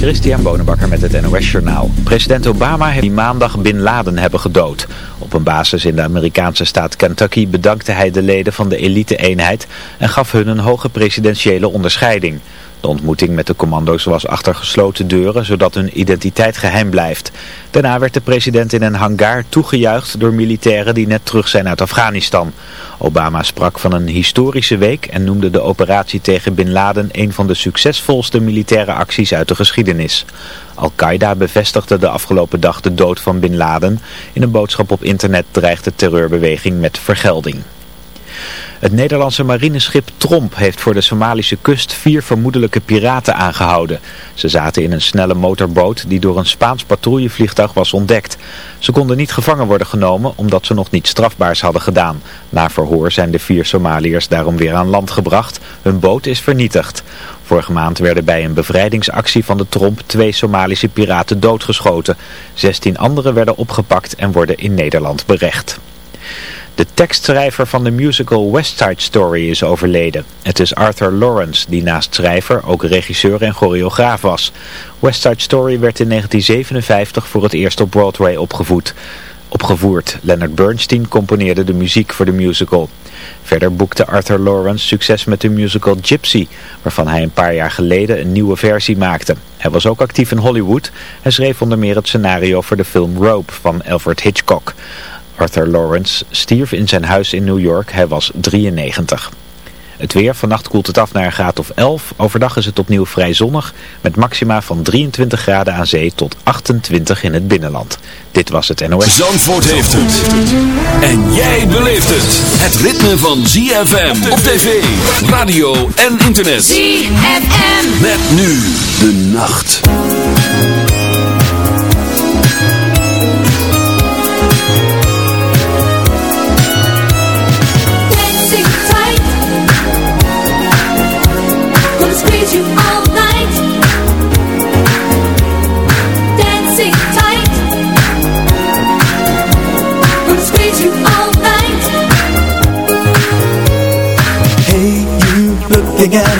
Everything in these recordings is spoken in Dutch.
Christian Bonenbakker met het NOS Journaal. President Obama heeft die maandag Bin Laden hebben gedood. Op een basis in de Amerikaanse staat Kentucky bedankte hij de leden van de elite-eenheid en gaf hun een hoge presidentiële onderscheiding. De ontmoeting met de commando's was achter gesloten deuren, zodat hun identiteit geheim blijft. Daarna werd de president in een hangar toegejuicht door militairen die net terug zijn uit Afghanistan. Obama sprak van een historische week en noemde de operatie tegen Bin Laden een van de succesvolste militaire acties uit de geschiedenis. Al-Qaeda bevestigde de afgelopen dag de dood van Bin Laden. In een boodschap op internet dreigt de terreurbeweging met vergelding. Het Nederlandse marineschip Tromp heeft voor de Somalische kust vier vermoedelijke piraten aangehouden. Ze zaten in een snelle motorboot die door een Spaans patrouillevliegtuig was ontdekt. Ze konden niet gevangen worden genomen omdat ze nog niet strafbaars hadden gedaan. Na verhoor zijn de vier Somaliërs daarom weer aan land gebracht. Hun boot is vernietigd. Vorige maand werden bij een bevrijdingsactie van de Tromp twee Somalische piraten doodgeschoten. Zestien anderen werden opgepakt en worden in Nederland berecht. De tekstschrijver van de musical West Side Story is overleden. Het is Arthur Lawrence, die naast schrijver ook regisseur en choreograaf was. West Side Story werd in 1957 voor het eerst op Broadway opgevoed. opgevoerd. Leonard Bernstein componeerde de muziek voor de musical. Verder boekte Arthur Lawrence succes met de musical Gypsy, waarvan hij een paar jaar geleden een nieuwe versie maakte. Hij was ook actief in Hollywood. Hij schreef onder meer het scenario voor de film Rope van Alfred Hitchcock. Arthur Lawrence stierf in zijn huis in New York. Hij was 93. Het weer, vannacht koelt het af naar een graad of 11. Overdag is het opnieuw vrij zonnig. Met maxima van 23 graden aan zee tot 28 in het binnenland. Dit was het NOS. Zandvoort heeft het. En jij beleeft het. Het ritme van ZFM op tv, radio en internet. ZFM. Met nu de nacht.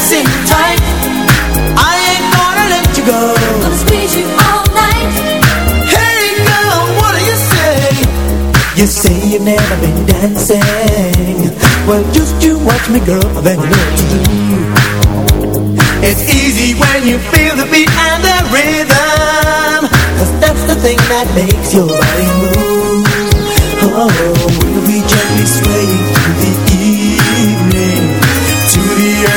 tight. I ain't gonna let you go. You all night. Hey girl, what do you say? You say you've never been dancing. Well, just you watch me, girl, then what to do. It's easy when you feel the beat and the rhythm. Cause that's the thing that makes your body move. Oh, we'll be gently swaying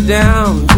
down.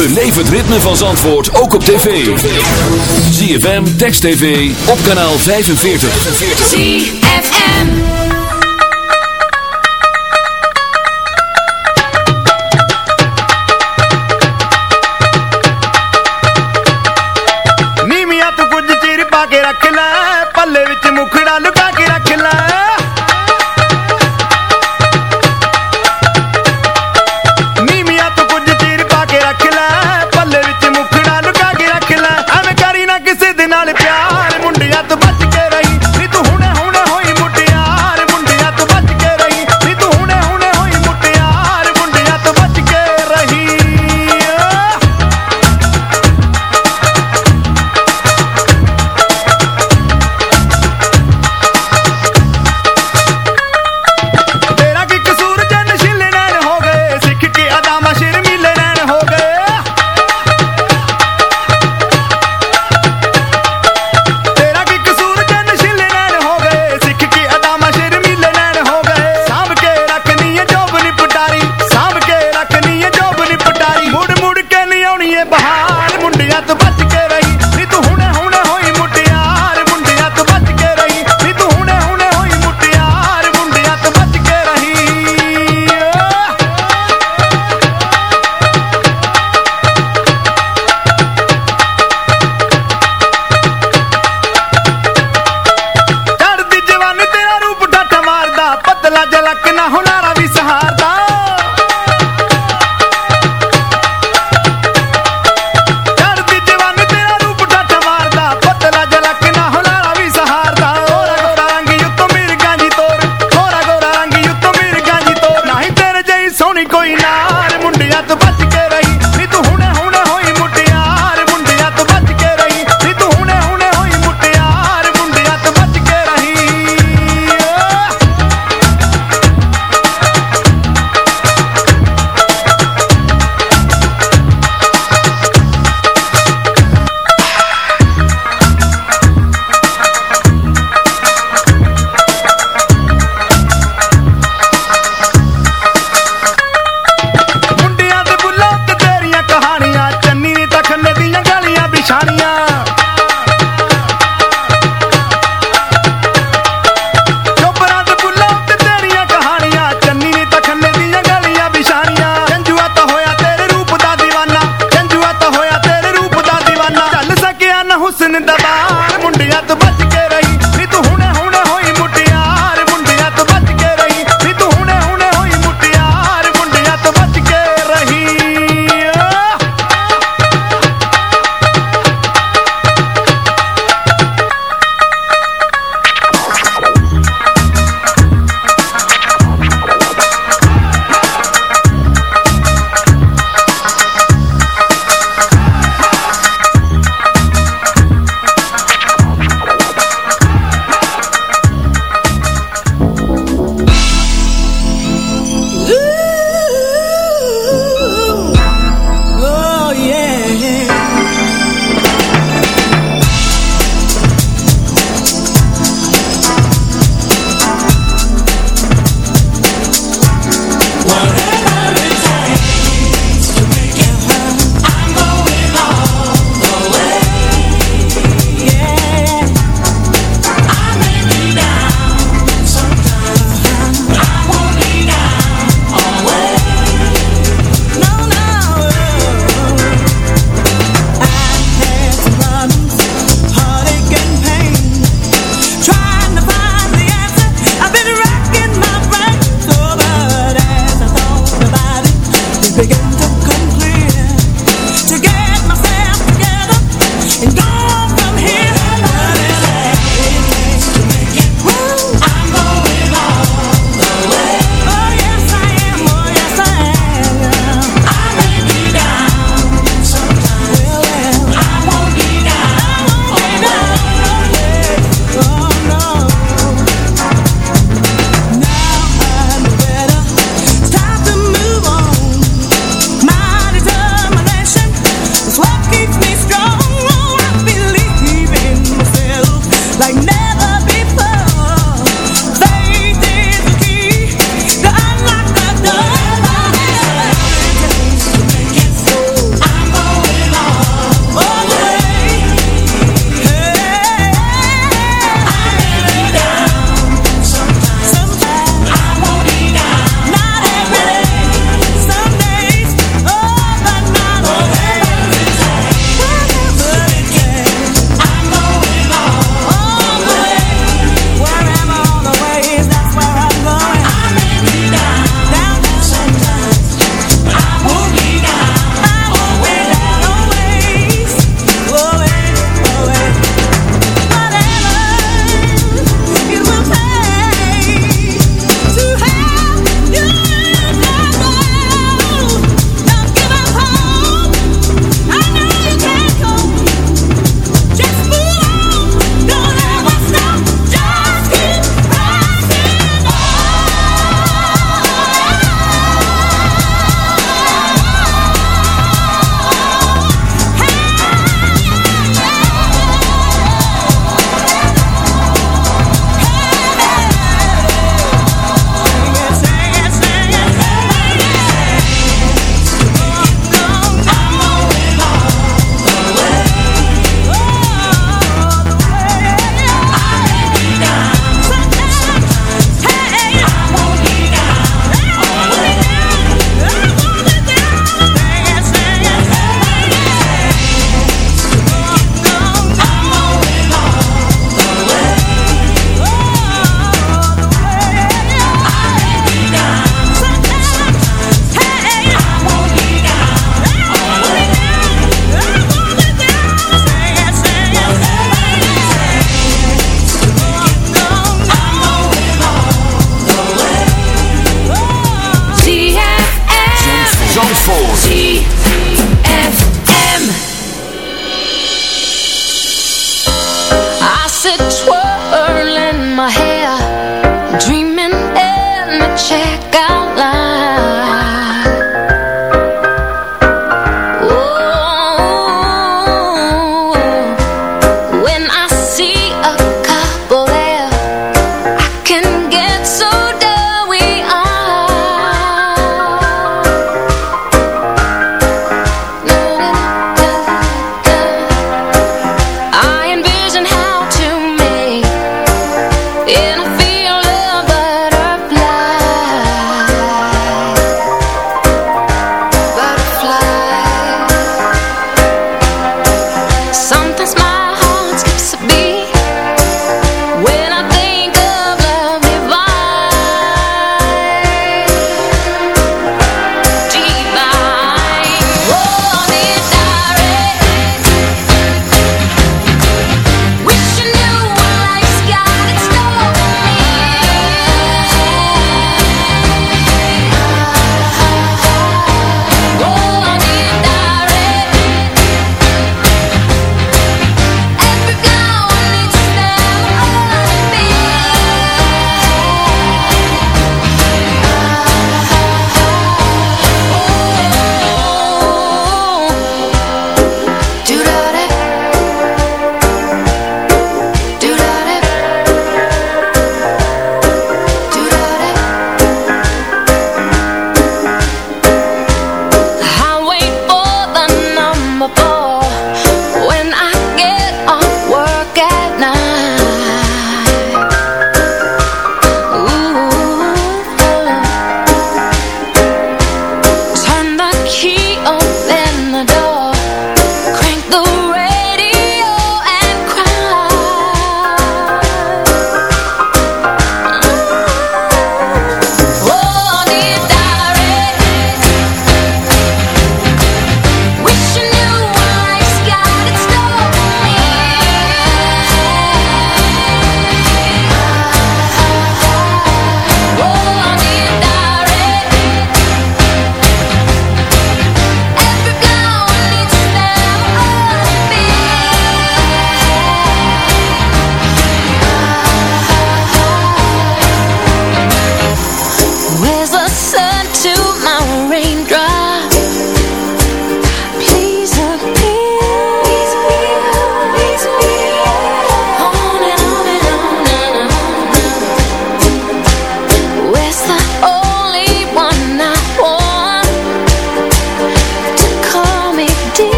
Beleef het ritme van Zandvoort ook op tv. ZFM, Text TV, op kanaal 45. ZFM ਨੀ ਮੀਆਂ tu ਕੁਝ ਚਿਰ ਪਾ ਕੇ ਰੱਖ ਲੈ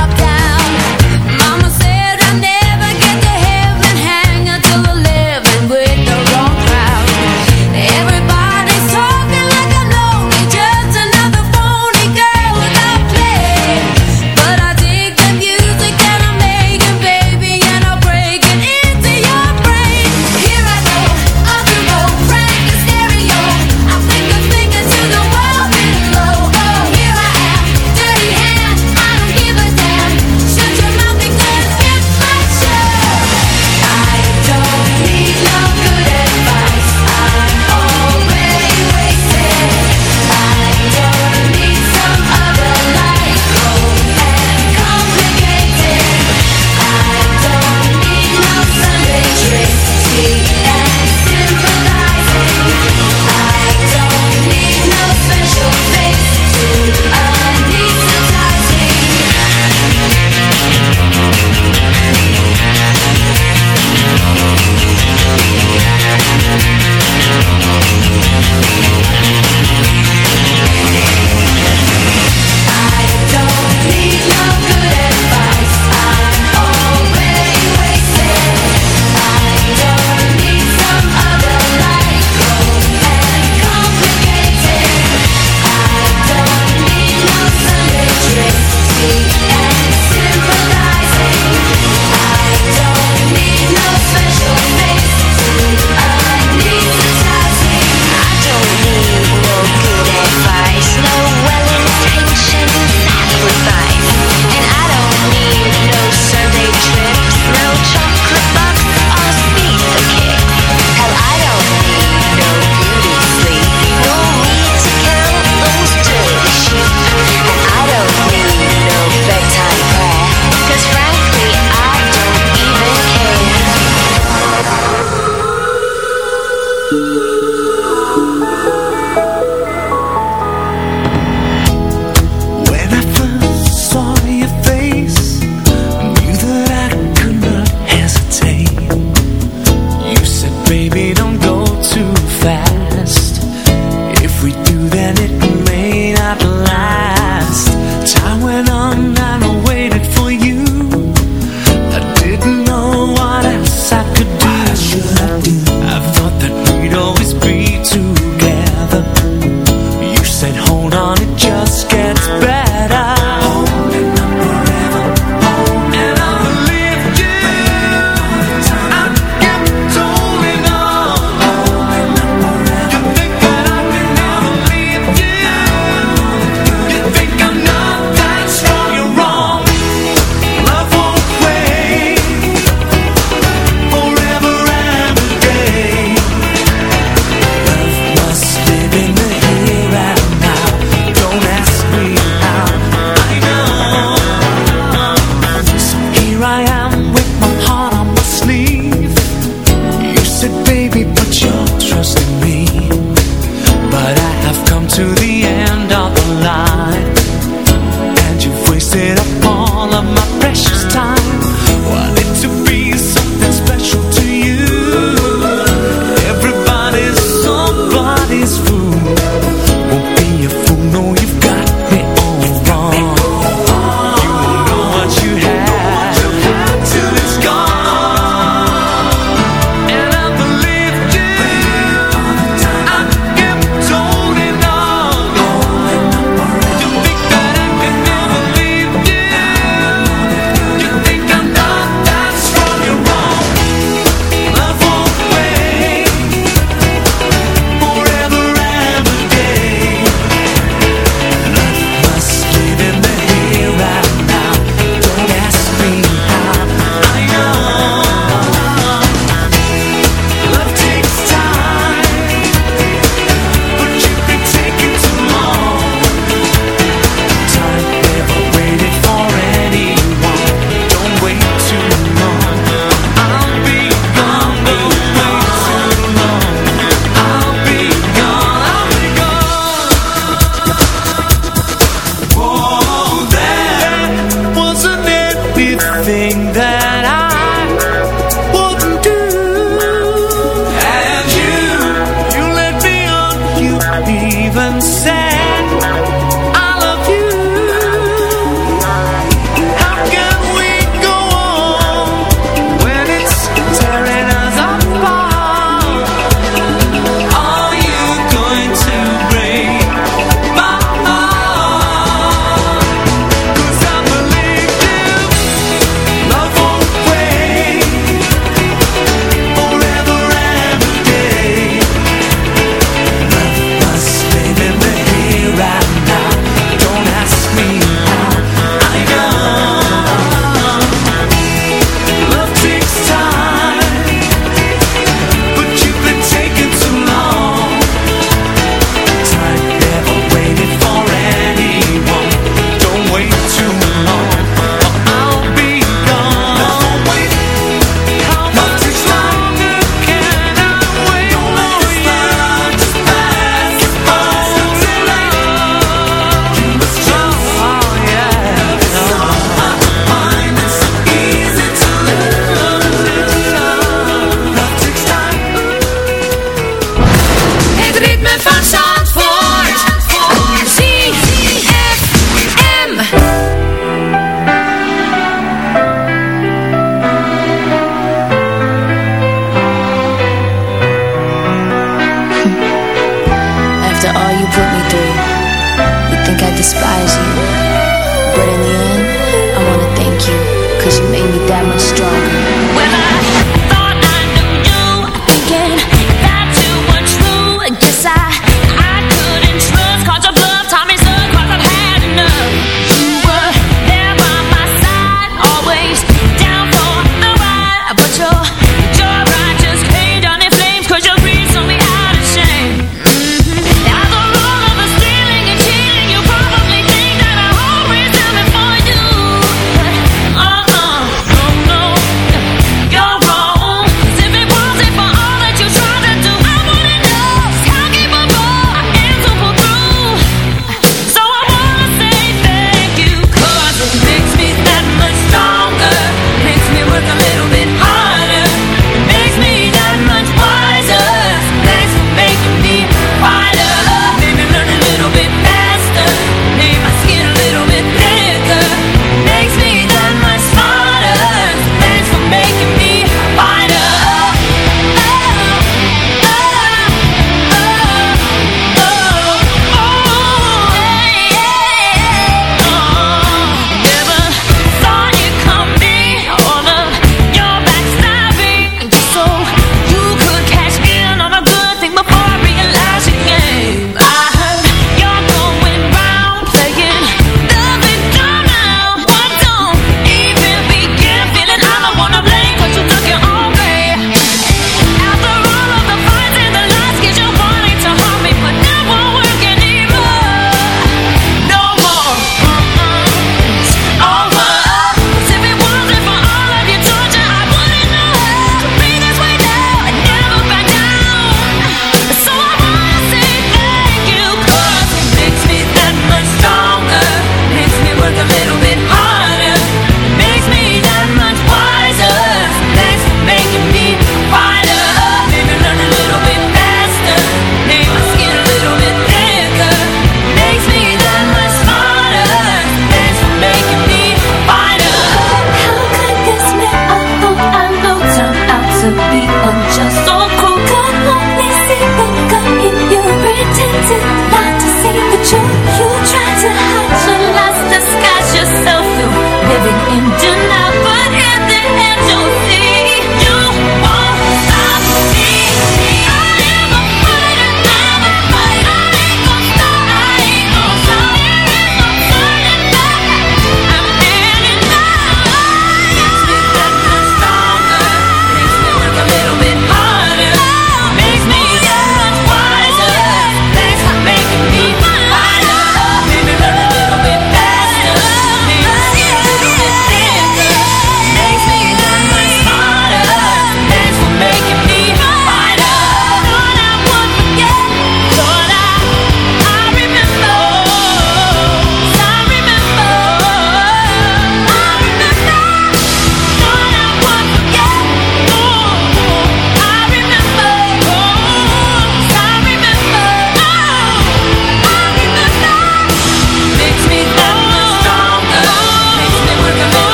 Up.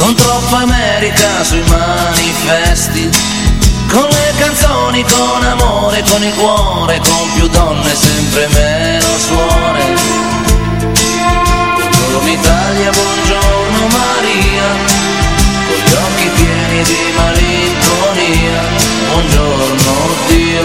con troppa America sui manifesti, con le canzoni, con amore, con il cuore, con più donne, sempre meno suore. Buongiorno Italia, buongiorno Maria, con gli occhi pieni di malinconia, buongiorno Dio,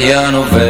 italiano vero.